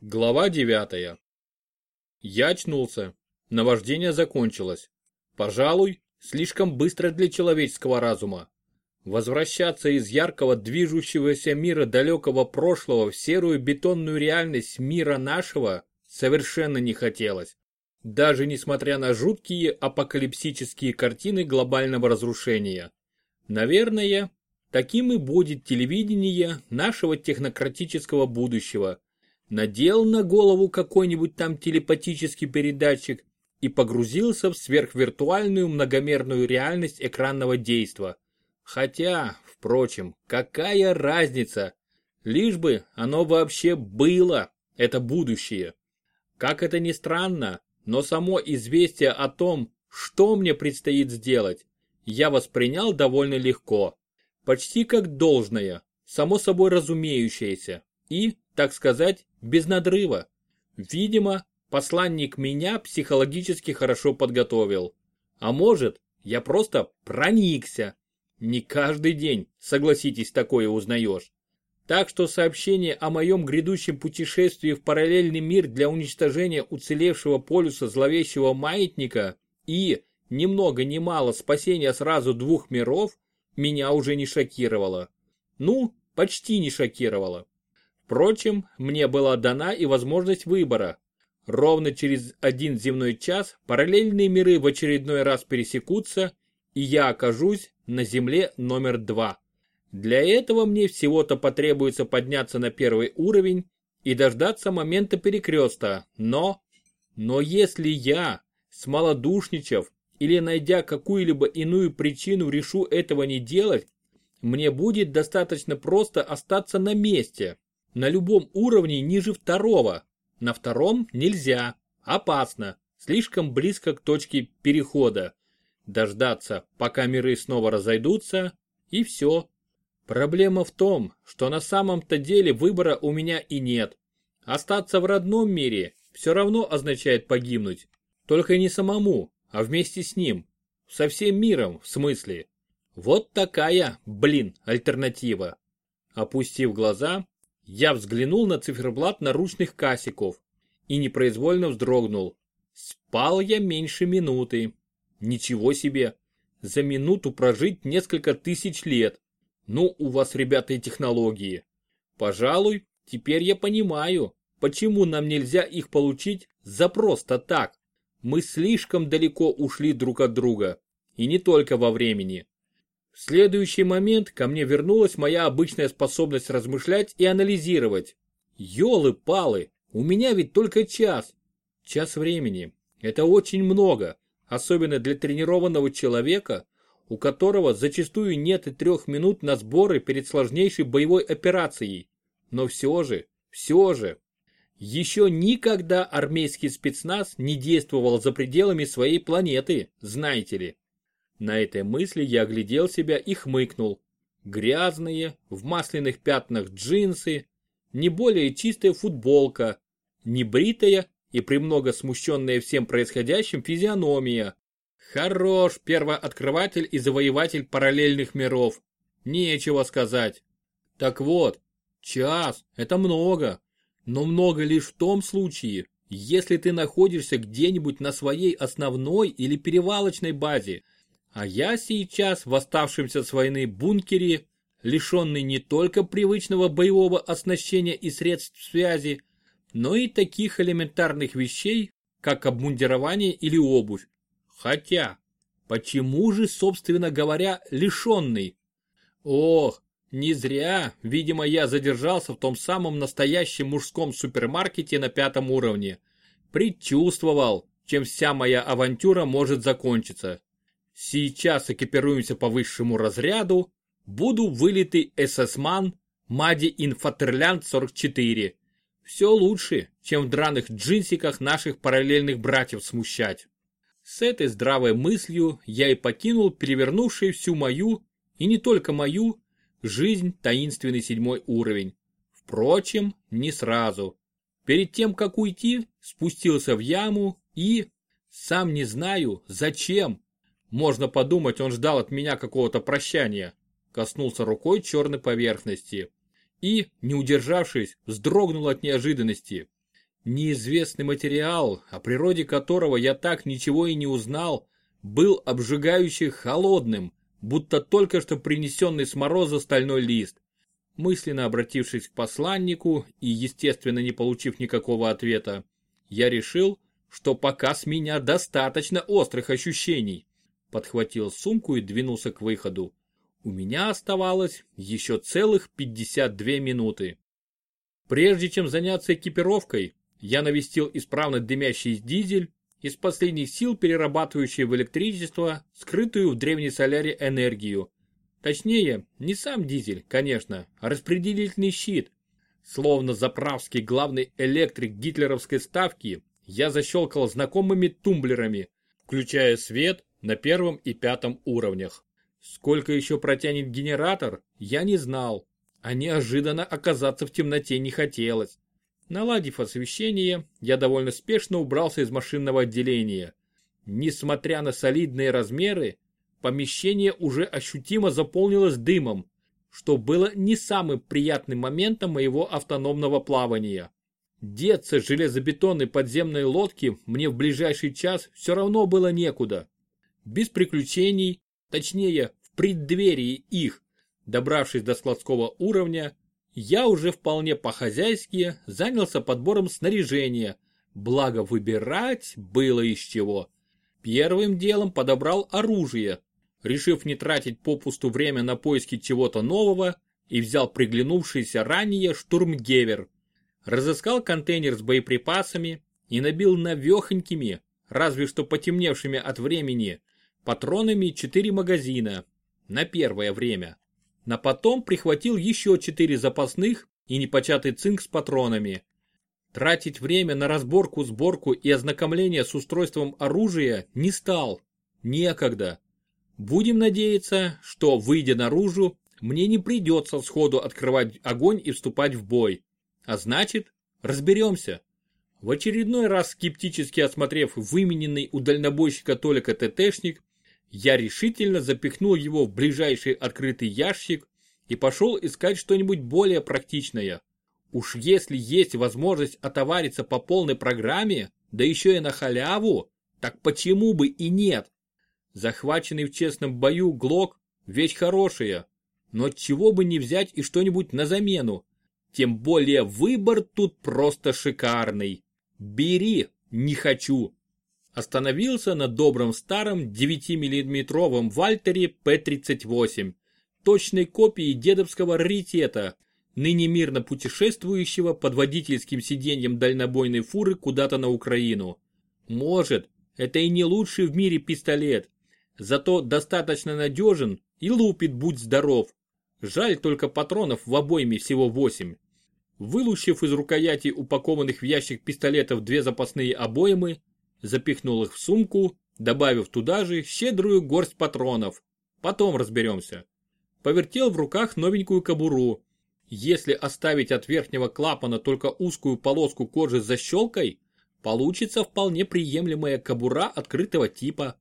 Глава девятая. Я очнулся. Наваждение закончилось. Пожалуй, слишком быстро для человеческого разума. Возвращаться из яркого движущегося мира далекого прошлого в серую бетонную реальность мира нашего совершенно не хотелось. Даже несмотря на жуткие апокалипсические картины глобального разрушения. Наверное, таким и будет телевидение нашего технократического будущего. Надел на голову какой-нибудь там телепатический передатчик и погрузился в сверхвиртуальную многомерную реальность экранного действа. Хотя, впрочем, какая разница? Лишь бы оно вообще было, это будущее. Как это ни странно, но само известие о том, что мне предстоит сделать, я воспринял довольно легко. Почти как должное, само собой разумеющееся и, так сказать, без надрыва. Видимо, посланник меня психологически хорошо подготовил. А может, я просто проникся. Не каждый день, согласитесь, такое узнаешь. Так что сообщение о моем грядущем путешествии в параллельный мир для уничтожения уцелевшего полюса зловещего маятника и, ни много ни мало, спасения сразу двух миров, меня уже не шокировало. Ну, почти не шокировало. Впрочем, мне была дана и возможность выбора. Ровно через один земной час параллельные миры в очередной раз пересекутся, и я окажусь на Земле номер два. Для этого мне всего-то потребуется подняться на первый уровень и дождаться момента перекреста, но... Но если я, смолодушничав или найдя какую-либо иную причину решу этого не делать, мне будет достаточно просто остаться на месте, на любом уровне ниже второго, на втором нельзя. Опасно. Слишком близко к точке перехода. Дождаться, пока миры снова разойдутся, и все. Проблема в том, что на самом-то деле выбора у меня и нет. Остаться в родном мире все равно означает погибнуть. Только не самому, а вместе с ним. Со всем миром, в смысле. Вот такая, блин, альтернатива. Опустив глаза, я взглянул на циферблат наручных касиков и непроизвольно вздрогнул. Спал я меньше минуты. Ничего себе. За минуту прожить несколько тысяч лет. Ну, у вас, ребята, и технологии. Пожалуй, теперь я понимаю, почему нам нельзя их получить за просто так. Мы слишком далеко ушли друг от друга. И не только во времени. В следующий момент ко мне вернулась моя обычная способность размышлять и анализировать. Ёлы-палы, у меня ведь только час. Час времени. Это очень много, особенно для тренированного человека, у которого зачастую нет и трех минут на сборы перед сложнейшей боевой операцией. Но все же, все же, еще никогда армейский спецназ не действовал за пределами своей планеты, знаете ли. На этой мысли я оглядел себя и хмыкнул. Грязные, в масляных пятнах джинсы, не более чистая футболка, небритая и премного смущенная всем происходящим физиономия. Хорош первооткрыватель и завоеватель параллельных миров. Нечего сказать. Так вот, час – это много. Но много лишь в том случае, если ты находишься где-нибудь на своей основной или перевалочной базе – а я сейчас в оставшемся с войны бункере, лишенный не только привычного боевого оснащения и средств связи, но и таких элементарных вещей, как обмундирование или обувь. Хотя, почему же, собственно говоря, лишенный? Ох, не зря, видимо, я задержался в том самом настоящем мужском супермаркете на пятом уровне. Предчувствовал, чем вся моя авантюра может закончиться. Сейчас экипируемся по высшему разряду. Буду вылитый ССМан Мади Инфатерлянд 44. Все лучше, чем в драных джинсиках наших параллельных братьев смущать. С этой здравой мыслью я и покинул перевернувший всю мою, и не только мою, жизнь таинственный седьмой уровень. Впрочем, не сразу. Перед тем, как уйти, спустился в яму и, сам не знаю, зачем, можно подумать, он ждал от меня какого-то прощания. Коснулся рукой черной поверхности. И, не удержавшись, вздрогнул от неожиданности. Неизвестный материал, о природе которого я так ничего и не узнал, был обжигающе холодным, будто только что принесенный с мороза стальной лист. Мысленно обратившись к посланнику и, естественно, не получив никакого ответа, я решил, что пока с меня достаточно острых ощущений. Подхватил сумку и двинулся к выходу. У меня оставалось еще целых 52 минуты. Прежде чем заняться экипировкой, я навестил исправно дымящий дизель, из последних сил перерабатывающий в электричество, скрытую в древней соляре энергию. Точнее, не сам дизель, конечно, а распределительный щит. Словно заправский главный электрик гитлеровской ставки, я защелкал знакомыми тумблерами, включая свет на первом и пятом уровнях. Сколько еще протянет генератор, я не знал, а неожиданно оказаться в темноте не хотелось. Наладив освещение, я довольно спешно убрался из машинного отделения. Несмотря на солидные размеры, помещение уже ощутимо заполнилось дымом, что было не самым приятным моментом моего автономного плавания. Деться железобетонной подземной лодки мне в ближайший час все равно было некуда. Без приключений, точнее в преддверии их, добравшись до складского уровня, я уже вполне по-хозяйски занялся подбором снаряжения, благо выбирать было из чего. Первым делом подобрал оружие, решив не тратить попусту время на поиски чего-то нового, и взял приглянувшийся ранее штурмгевер. Разыскал контейнер с боеприпасами и набил навехонькими, разве что потемневшими от времени, патронами 4 магазина. На первое время. На потом прихватил еще четыре запасных и непочатый цинк с патронами. Тратить время на разборку, сборку и ознакомление с устройством оружия не стал. Некогда. Будем надеяться, что, выйдя наружу, мне не придется сходу открывать огонь и вступать в бой. А значит, разберемся. В очередной раз скептически осмотрев вымененный у дальнобойщика Толика ТТшник, я решительно запихнул его в ближайший открытый ящик и пошел искать что-нибудь более практичное. Уж если есть возможность отовариться по полной программе, да еще и на халяву, так почему бы и нет? Захваченный в честном бою Глок – вещь хорошая, но чего бы не взять и что-нибудь на замену. Тем более выбор тут просто шикарный. Бери, не хочу остановился на добром старом 9-миллиметровом Вальтере П-38, точной копии дедовского раритета, ныне мирно путешествующего под водительским сиденьем дальнобойной фуры куда-то на Украину. Может, это и не лучший в мире пистолет, зато достаточно надежен и лупит будь здоров. Жаль только патронов в обойме всего 8. Вылущив из рукояти упакованных в ящик пистолетов две запасные обоймы, запихнул их в сумку, добавив туда же щедрую горсть патронов. Потом разберемся. Повертел в руках новенькую кобуру. Если оставить от верхнего клапана только узкую полоску кожи с защелкой, получится вполне приемлемая кобура открытого типа.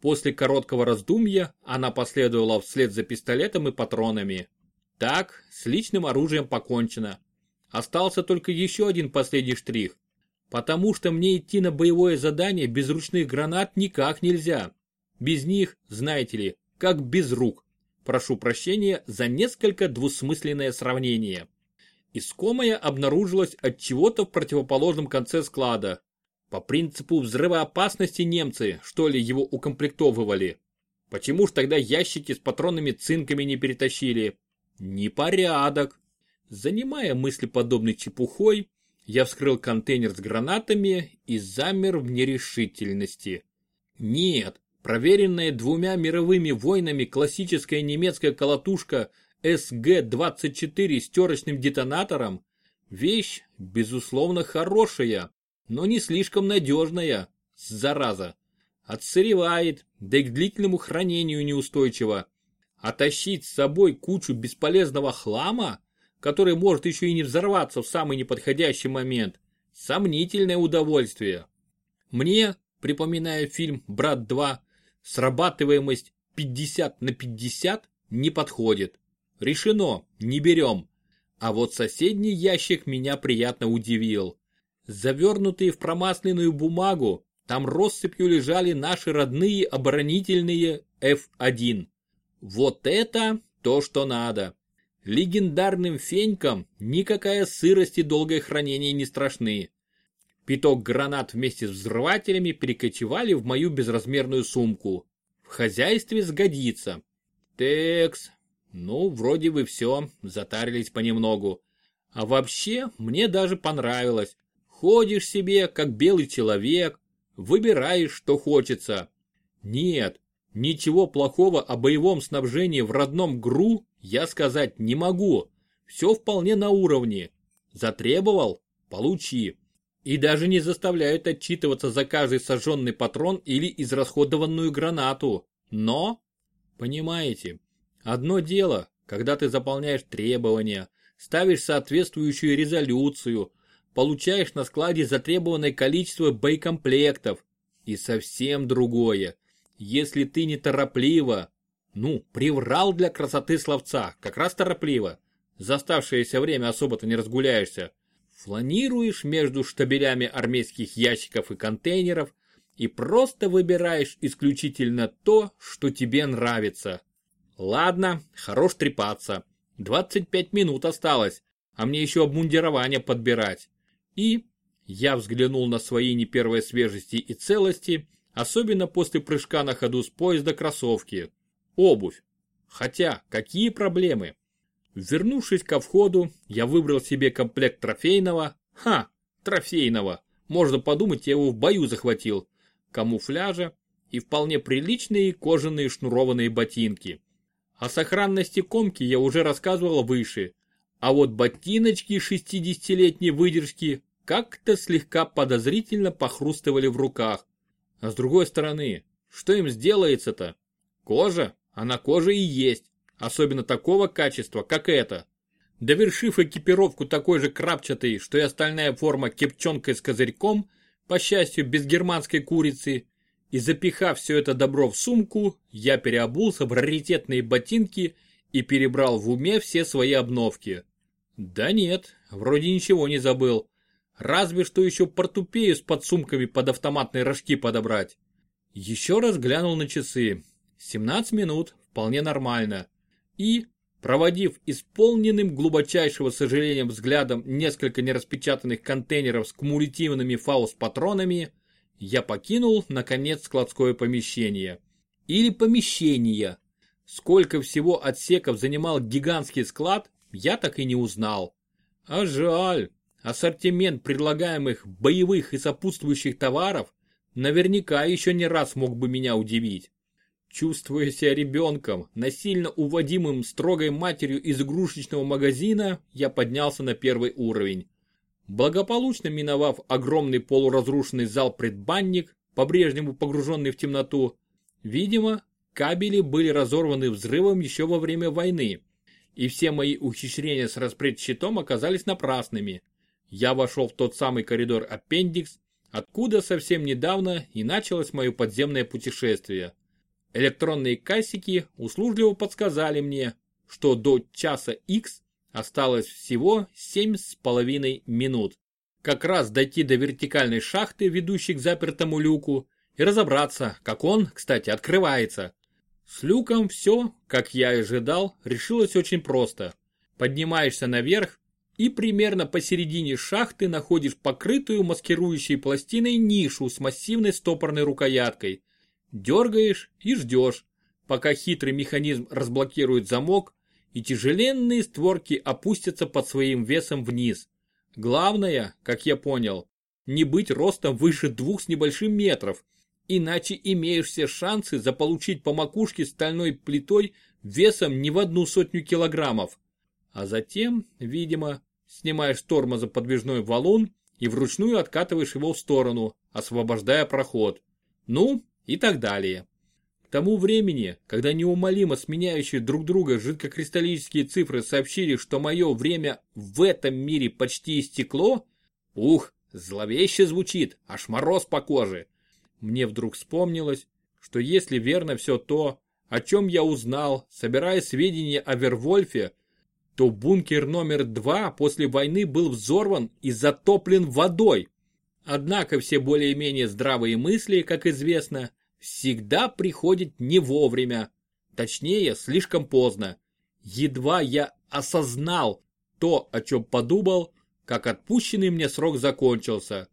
После короткого раздумья она последовала вслед за пистолетом и патронами. Так, с личным оружием покончено. Остался только еще один последний штрих. Потому что мне идти на боевое задание без ручных гранат никак нельзя. Без них, знаете ли, как без рук. Прошу прощения за несколько двусмысленное сравнение. Искомая обнаружилась от чего-то в противоположном конце склада. По принципу взрывоопасности немцы, что ли, его укомплектовывали. Почему ж тогда ящики с патронными цинками не перетащили? Непорядок. Занимая мысли подобной чепухой, я вскрыл контейнер с гранатами и замер в нерешительности. Нет, проверенная двумя мировыми войнами классическая немецкая колотушка СГ-24 с терочным детонатором – вещь, безусловно, хорошая, но не слишком надежная, зараза. Отсыревает, да и к длительному хранению неустойчива. А тащить с собой кучу бесполезного хлама – который может еще и не взорваться в самый неподходящий момент, сомнительное удовольствие. Мне, припоминая фильм «Брат 2», срабатываемость 50 на 50 не подходит. Решено, не берем. А вот соседний ящик меня приятно удивил. завернутые в промасленную бумагу, там россыпью лежали наши родные оборонительные F1. Вот это то, что надо. Легендарным фенькам никакая сырость и долгое хранение не страшны. Пяток гранат вместе с взрывателями перекочевали в мою безразмерную сумку. В хозяйстве сгодится. Текс. Ну, вроде бы все, затарились понемногу. А вообще, мне даже понравилось. Ходишь себе, как белый человек, выбираешь, что хочется. Нет, ничего плохого о боевом снабжении в родном ГРУ я сказать не могу. Все вполне на уровне. Затребовал – получи. И даже не заставляют отчитываться за каждый сожженный патрон или израсходованную гранату. Но, понимаете, одно дело, когда ты заполняешь требования, ставишь соответствующую резолюцию, получаешь на складе затребованное количество боекомплектов. И совсем другое, если ты неторопливо, ну, приврал для красоты словца, как раз торопливо, за оставшееся время особо-то не разгуляешься, фланируешь между штабелями армейских ящиков и контейнеров и просто выбираешь исключительно то, что тебе нравится. Ладно, хорош трепаться. 25 минут осталось, а мне еще обмундирование подбирать. И я взглянул на свои не первой свежести и целости, особенно после прыжка на ходу с поезда кроссовки. Обувь. Хотя, какие проблемы? Вернувшись ко входу, я выбрал себе комплект трофейного. Ха, трофейного. Можно подумать, я его в бою захватил. Камуфляжа и вполне приличные кожаные шнурованные ботинки. О сохранности комки я уже рассказывал выше. А вот ботиночки 60-летней выдержки как-то слегка подозрительно похрустывали в руках. А с другой стороны, что им сделается-то? Кожа, она кожа и есть, особенно такого качества, как это. Довершив экипировку такой же крапчатой, что и остальная форма кепчонкой с козырьком, по счастью, без германской курицы, и запихав все это добро в сумку, я переобулся в раритетные ботинки и перебрал в уме все свои обновки. Да нет, вроде ничего не забыл. Разве что еще портупею с подсумками под автоматные рожки подобрать. Еще раз глянул на часы. 17 минут, вполне нормально. И, проводив исполненным глубочайшего сожаления взглядом несколько нераспечатанных контейнеров с кумулятивными фаус-патронами, я покинул, наконец, складское помещение. Или помещения. Сколько всего отсеков занимал гигантский склад, я так и не узнал. А жаль, ассортимент предлагаемых боевых и сопутствующих товаров наверняка еще не раз мог бы меня удивить. Чувствуя себя ребенком, насильно уводимым строгой матерью из игрушечного магазина, я поднялся на первый уровень. Благополучно миновав огромный полуразрушенный зал-предбанник, по-прежнему погруженный в темноту, видимо, кабели были разорваны взрывом еще во время войны, и все мои ухищрения с распредщитом оказались напрасными. Я вошел в тот самый коридор аппендикс, откуда совсем недавно и началось мое подземное путешествие. Электронные кассики услужливо подсказали мне, что до часа X осталось всего семь с половиной минут. Как раз дойти до вертикальной шахты, ведущей к запертому люку, и разобраться, как он, кстати, открывается. С люком все, как я и ожидал, решилось очень просто. Поднимаешься наверх и примерно посередине шахты находишь покрытую маскирующей пластиной нишу с массивной стопорной рукояткой. Дергаешь и ждешь, пока хитрый механизм разблокирует замок и тяжеленные створки опустятся под своим весом вниз. Главное, как я понял, не быть ростом выше двух с небольшим метров, иначе имеешь все шансы заполучить по макушке стальной плитой весом не в одну сотню килограммов. А затем, видимо, снимаешь тормоза подвижной валун и вручную откатываешь его в сторону, освобождая проход. Ну и так далее. К тому времени, когда неумолимо сменяющие друг друга жидкокристаллические цифры сообщили, что мое время в этом мире почти истекло, ух, зловеще звучит, аж мороз по коже. Мне вдруг вспомнилось, что если верно все то, о чем я узнал, собирая сведения о Вервольфе, то бункер номер два после войны был взорван и затоплен водой. Однако все более-менее здравые мысли, как известно, всегда приходят не вовремя. Точнее, слишком поздно. Едва я осознал то, о чем подумал, как отпущенный мне срок закончился.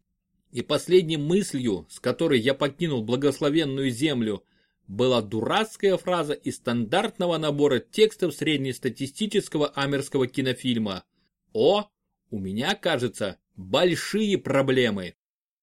И последней мыслью, с которой я покинул благословенную землю, была дурацкая фраза из стандартного набора текстов среднестатистического амерского кинофильма. «О, у меня, кажется, большие проблемы».